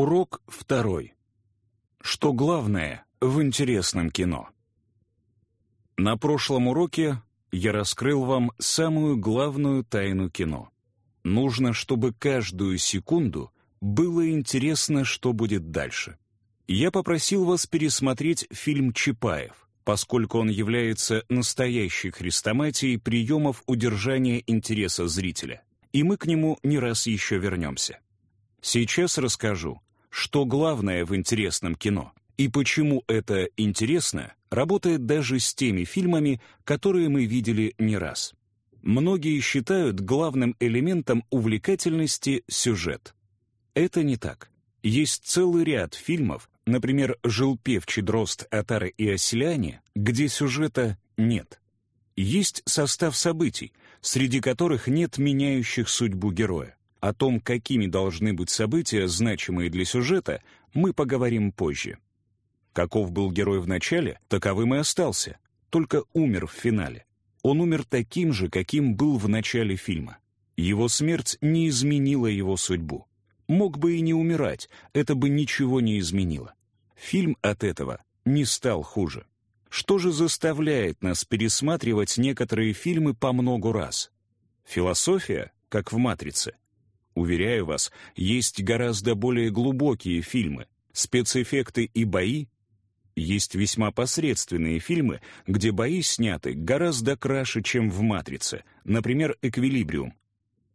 Урок второй. Что главное в интересном кино? На прошлом уроке я раскрыл вам самую главную тайну кино. Нужно, чтобы каждую секунду было интересно, что будет дальше. Я попросил вас пересмотреть фильм «Чапаев», поскольку он является настоящей хрестоматией приемов удержания интереса зрителя. И мы к нему не раз еще вернемся. Сейчас расскажу, что главное в интересном кино и почему это интересно работает даже с теми фильмами, которые мы видели не раз. Многие считают главным элементом увлекательности сюжет. Это не так. Есть целый ряд фильмов, например, «Жилпевчий дрозд Атары и оселяне», где сюжета нет. Есть состав событий, среди которых нет меняющих судьбу героя. О том, какими должны быть события, значимые для сюжета, мы поговорим позже. Каков был герой в начале, таковым и остался, только умер в финале. Он умер таким же, каким был в начале фильма. Его смерть не изменила его судьбу. Мог бы и не умирать, это бы ничего не изменило. Фильм от этого не стал хуже. Что же заставляет нас пересматривать некоторые фильмы по многу раз? Философия, как в «Матрице», Уверяю вас, есть гораздо более глубокие фильмы. Спецэффекты и бои есть весьма посредственные фильмы, где бои сняты гораздо краше, чем в «Матрице», например, «Эквилибриум».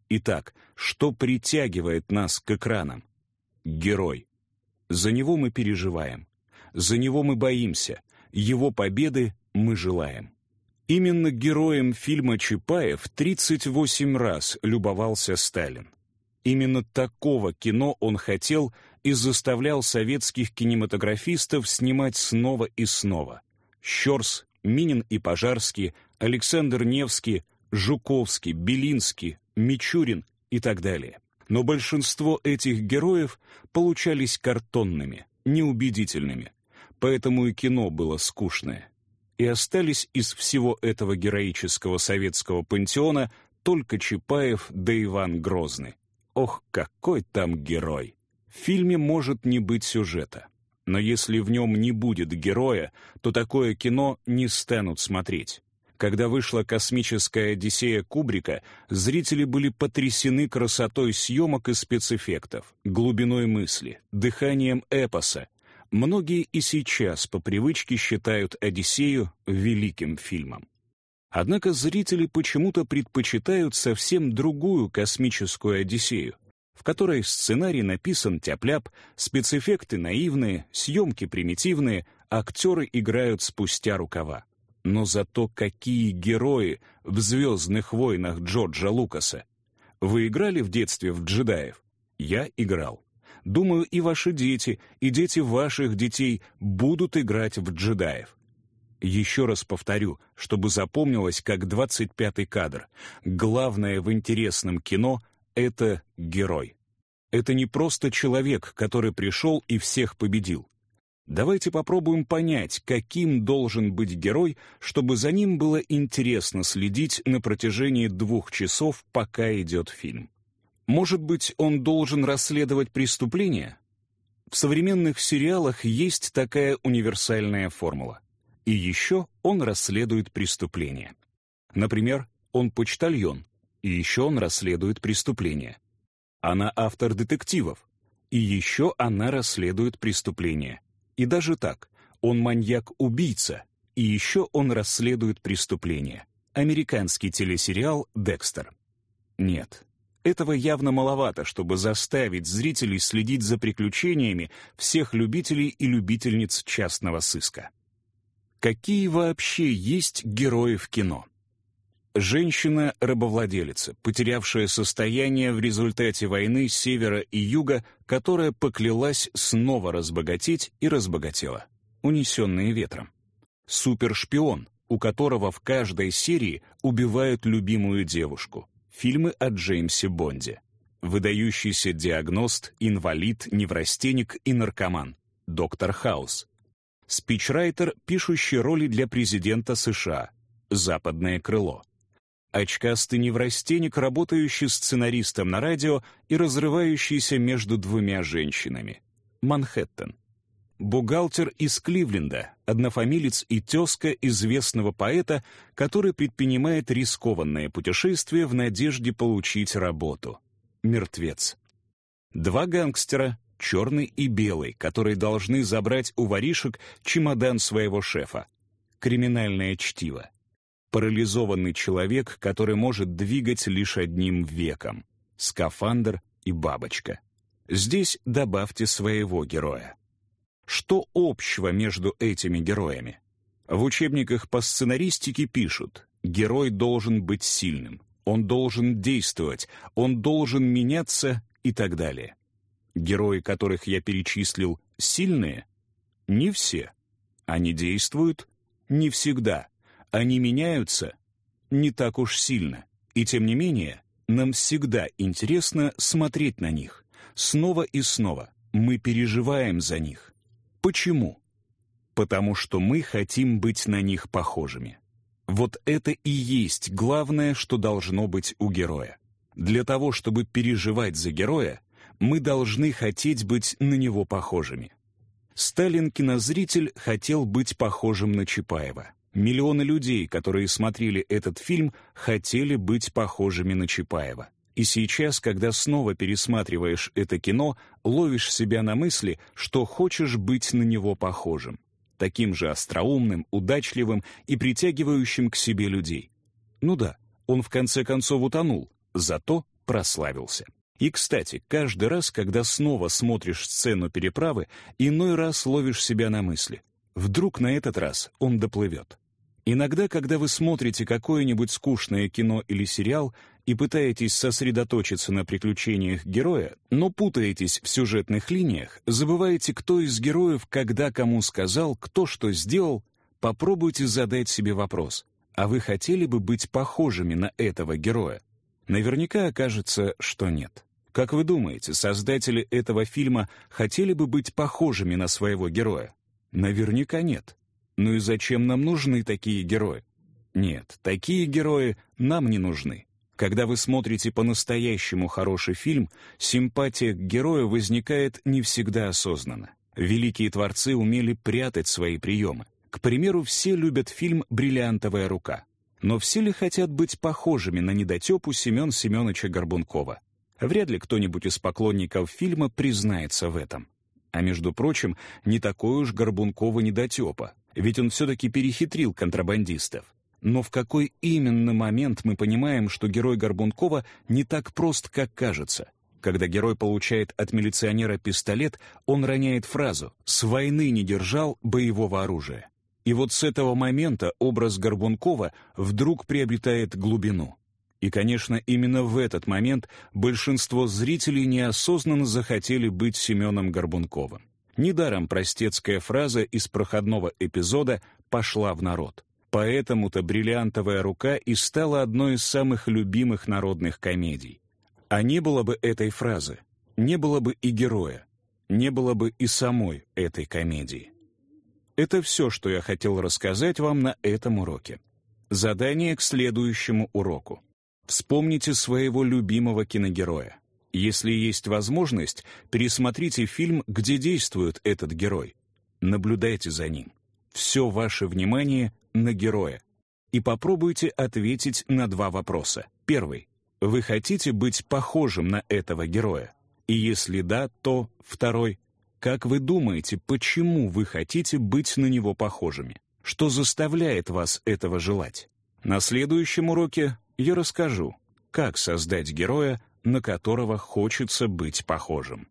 Итак, что притягивает нас к экранам? Герой. За него мы переживаем. За него мы боимся. Его победы мы желаем. Именно героем фильма «Чапаев» 38 раз любовался Сталин. Именно такого кино он хотел и заставлял советских кинематографистов снимать снова и снова. Щерс, Минин и Пожарский, Александр Невский, Жуковский, Белинский, Мичурин и так далее. Но большинство этих героев получались картонными, неубедительными, поэтому и кино было скучное. И остались из всего этого героического советского пантеона только Чапаев да Иван Грозный. Ох, какой там герой! В фильме может не быть сюжета. Но если в нем не будет героя, то такое кино не станут смотреть. Когда вышла «Космическая Одиссея» Кубрика, зрители были потрясены красотой съемок и спецэффектов, глубиной мысли, дыханием эпоса. Многие и сейчас по привычке считают «Одиссею» великим фильмом. Однако зрители почему-то предпочитают совсем другую космическую «Одиссею», в которой сценарий написан тяп-ляп, спецэффекты наивные, съемки примитивные, актеры играют спустя рукава. Но зато какие герои в «Звездных войнах» Джорджа Лукаса! Вы играли в детстве в джедаев? Я играл. Думаю, и ваши дети, и дети ваших детей будут играть в джедаев. Еще раз повторю, чтобы запомнилось как 25-й кадр. Главное в интересном кино — это герой. Это не просто человек, который пришел и всех победил. Давайте попробуем понять, каким должен быть герой, чтобы за ним было интересно следить на протяжении двух часов, пока идет фильм. Может быть, он должен расследовать преступление? В современных сериалах есть такая универсальная формула. И еще он расследует преступления. Например, он почтальон, и еще он расследует преступления. Она автор детективов, и еще она расследует преступления. И даже так, он маньяк-убийца, и еще он расследует преступления. Американский телесериал «Декстер». Нет, этого явно маловато, чтобы заставить зрителей следить за приключениями всех любителей и любительниц частного сыска. Какие вообще есть герои в кино? Женщина-рабовладелица, потерявшая состояние в результате войны севера и юга, которая поклялась снова разбогатеть и разбогатела, унесенные ветром. Супершпион, у которого в каждой серии убивают любимую девушку. Фильмы о Джеймсе Бонде. Выдающийся диагност, инвалид, неврастенник и наркоман. Доктор Хаус спичрайтер, пишущий роли для президента США, «Западное крыло». Очкастый неврастенник, работающий сценаристом на радио и разрывающийся между двумя женщинами, Манхэттен. Бухгалтер из Кливленда, однофамилец и тезка известного поэта, который предпринимает рискованное путешествие в надежде получить работу. Мертвец. Два гангстера, черный и белый, которые должны забрать у воришек чемодан своего шефа. Криминальное чтиво. Парализованный человек, который может двигать лишь одним веком. Скафандр и бабочка. Здесь добавьте своего героя. Что общего между этими героями? В учебниках по сценаристике пишут, герой должен быть сильным, он должен действовать, он должен меняться и так далее. Герои, которых я перечислил, сильные? Не все. Они действуют? Не всегда. Они меняются? Не так уж сильно. И тем не менее, нам всегда интересно смотреть на них. Снова и снова. Мы переживаем за них. Почему? Потому что мы хотим быть на них похожими. Вот это и есть главное, что должно быть у героя. Для того, чтобы переживать за героя, мы должны хотеть быть на него похожими. Сталин-кинозритель хотел быть похожим на Чапаева. Миллионы людей, которые смотрели этот фильм, хотели быть похожими на Чапаева. И сейчас, когда снова пересматриваешь это кино, ловишь себя на мысли, что хочешь быть на него похожим. Таким же остроумным, удачливым и притягивающим к себе людей. Ну да, он в конце концов утонул, зато прославился. И, кстати, каждый раз, когда снова смотришь сцену переправы, иной раз ловишь себя на мысли. Вдруг на этот раз он доплывет. Иногда, когда вы смотрите какое-нибудь скучное кино или сериал, и пытаетесь сосредоточиться на приключениях героя, но путаетесь в сюжетных линиях, забываете, кто из героев когда кому сказал, кто что сделал, попробуйте задать себе вопрос, а вы хотели бы быть похожими на этого героя? Наверняка окажется, что нет. Как вы думаете, создатели этого фильма хотели бы быть похожими на своего героя? Наверняка нет. Ну и зачем нам нужны такие герои? Нет, такие герои нам не нужны. Когда вы смотрите по-настоящему хороший фильм, симпатия к герою возникает не всегда осознанно. Великие творцы умели прятать свои приемы. К примеру, все любят фильм «Бриллиантовая рука». Но все ли хотят быть похожими на недотепу Семен Семеновича Горбункова? Вряд ли кто-нибудь из поклонников фильма признается в этом. А между прочим, не такой уж Горбункова недотепа, ведь он все-таки перехитрил контрабандистов. Но в какой именно момент мы понимаем, что герой Горбункова не так прост, как кажется? Когда герой получает от милиционера пистолет, он роняет фразу «С войны не держал боевого оружия». И вот с этого момента образ Горбункова вдруг приобретает глубину. И, конечно, именно в этот момент большинство зрителей неосознанно захотели быть Семеном Горбунковым. Недаром простецкая фраза из проходного эпизода пошла в народ. Поэтому-то «Бриллиантовая рука» и стала одной из самых любимых народных комедий. А не было бы этой фразы, не было бы и героя, не было бы и самой этой комедии. Это все, что я хотел рассказать вам на этом уроке. Задание к следующему уроку. Вспомните своего любимого киногероя. Если есть возможность, пересмотрите фильм, где действует этот герой. Наблюдайте за ним. Все ваше внимание на героя. И попробуйте ответить на два вопроса. Первый. Вы хотите быть похожим на этого героя? И если да, то второй. Как вы думаете, почему вы хотите быть на него похожими? Что заставляет вас этого желать? На следующем уроке я расскажу, как создать героя, на которого хочется быть похожим.